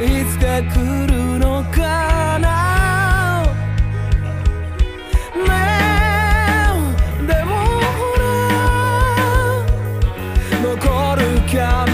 いつか来るのかな、ね、でもほら残るから